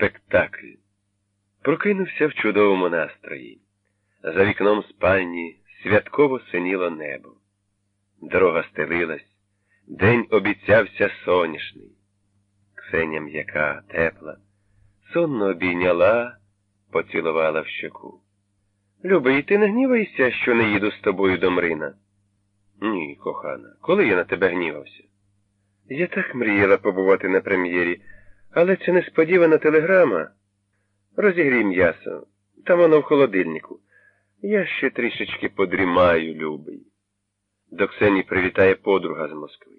спектакль. Прокинувся в чудовому настрої. За вікном спальні святково синіло небо. Дорога стелилась, день обіцявся сонячний. Ксеня м'яка, тепла, сонно обійняла, поцілувала в щоку. Любий, ти не гнівайся, що не їду з тобою до Мрина. Ні, кохана, коли я на тебе гнівався? Я так мріяла побувати на прем'єрі, але це несподівана телеграма. Розігрій м'ясо, там воно в холодильнику. Я ще трішечки подрімаю, любий. До Ксені привітає подруга з Москви.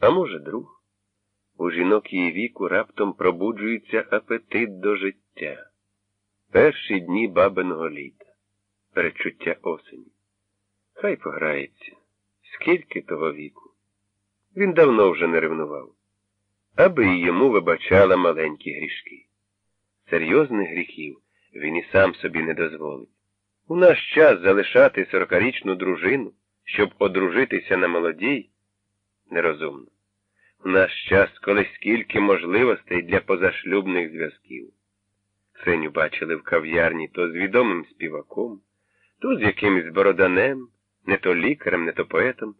А може, друг? У жінок її віку раптом пробуджується апетит до життя. Перші дні бабиного літа, перечуття осені. Хай пограється. Скільки того віку? Він давно вже не ревнував, аби й йому вибачала маленькі грішки. Серйозних гріхів він і сам собі не дозволить. У наш час залишати сорокарічну дружину, щоб одружитися на молодій, нерозумно. У наш час, коли скільки можливостей для позашлюбних зв'язків. Ксеню бачили в кав'ярні то з відомим співаком, то з якимось бороданем, не то лікарем, не то поетом,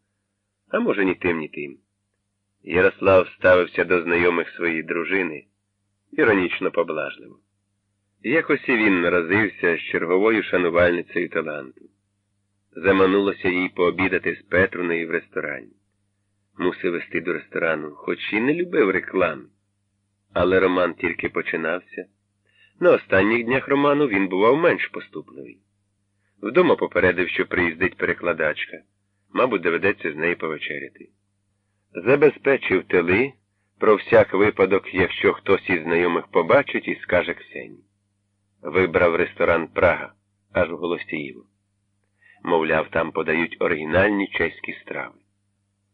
а може, ні тим, ні тим. Ярослав ставився до знайомих своєї дружини іронічно поблажливо. Якось і він наразився з черговою шанувальницею таланту. Заманулося їй пообідати з Петруною в ресторані. Мусив вести до ресторану, хоч і не любив реклами. Але роман тільки починався. На останніх днях роману він бував менш поступливий. Вдома попередив, що приїздить перекладачка. Мабуть, доведеться з нею повечеряти. Забезпечив тили про всяк випадок, якщо хтось із знайомих побачить і скаже Ксені. Вибрав ресторан Прага, аж в Голосіїву. Мовляв, там подають оригінальні чеські страви.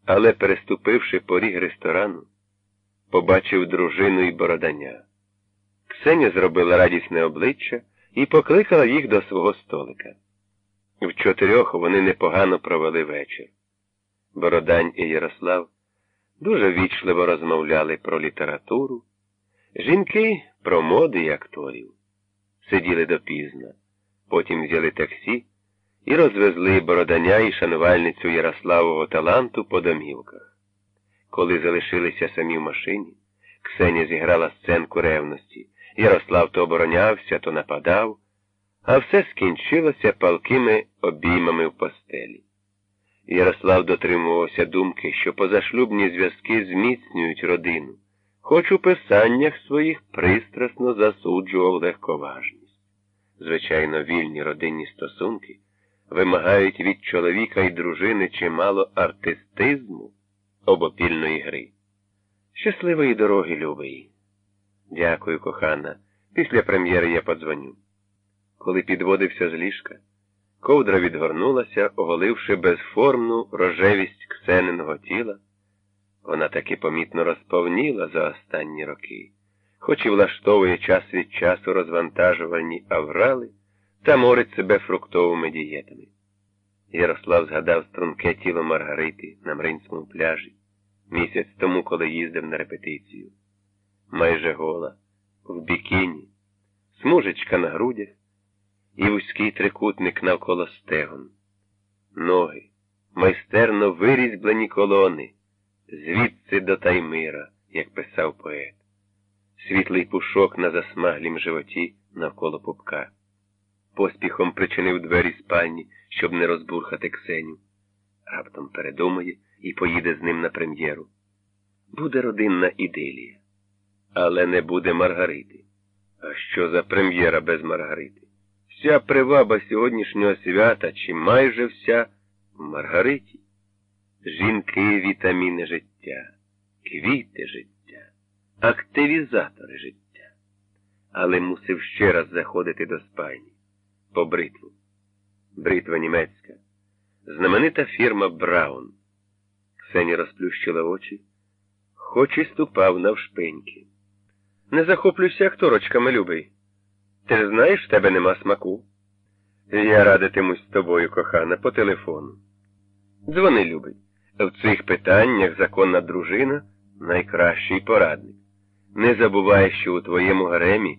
Але, переступивши поріг ресторану, побачив дружину і бородання. Ксеня зробила радісне обличчя і покликала їх до свого столика. В чотирьох вони непогано провели вечір. Бородань і Ярослав дуже вічливо розмовляли про літературу, жінки про моди і акторів. Сиділи допізно, потім взяли таксі і розвезли бородання і шанувальницю Ярославого таланту по домівках. Коли залишилися самі в машині, Ксеня зіграла сценку ревності. Ярослав то оборонявся, то нападав, а все скінчилося палкими обіймами в постелі. Ярослав дотримувався думки, що позашлюбні зв'язки зміцнюють родину, хоч у писаннях своїх пристрасно засуджував легковажність. Звичайно, вільні родинні стосунки вимагають від чоловіка і дружини чимало артистизму, обопільної гри. Щасливої дороги, любий. Дякую, кохана. Після прем'єри я подзвоню. Коли підводився з ліжка, ковдра відгорнулася, оголивши безформну рожевість ксененого тіла. Вона таки помітно розповніла за останні роки, хоч і влаштовує час від часу розвантажувальні аврали та морить себе фруктовими дієтами. Ярослав згадав струнке тіло Маргарити на Мринському пляжі місяць тому, коли їздив на репетицію. Майже гола, в бікіні, смужечка на грудях і вузький трикутник навколо стегон. Ноги, майстерно вирізблені колони, звідси до Таймира, як писав поет, світлий пушок на засмаглім животі навколо пупка. Поспіхом причинив двері спальні, щоб не розбурхати Ксеню. Раптом передумає і поїде з ним на прем'єру. Буде родинна ідилія. Але не буде Маргарити. А що за прем'єра без Маргарити? Вся приваба сьогоднішнього свята чи майже вся в Маргариті. Жінки вітаміни життя, квіти життя, активізатори життя. Але мусив ще раз заходити до спальні по бритву. Бритва німецька. Знаменита фірма Браун. Ксені розплющила очі, хоч і ступав навшпиньки. Не захоплюйся акторочками, любий. Ти знаєш, в тебе нема смаку. Я радитимусь з тобою, кохана, по телефону. Дзвони, любий. В цих питаннях законна дружина найкращий порадник. Не забувай, що у твоєму гаремі